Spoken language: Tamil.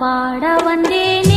பாட வந்தேனே.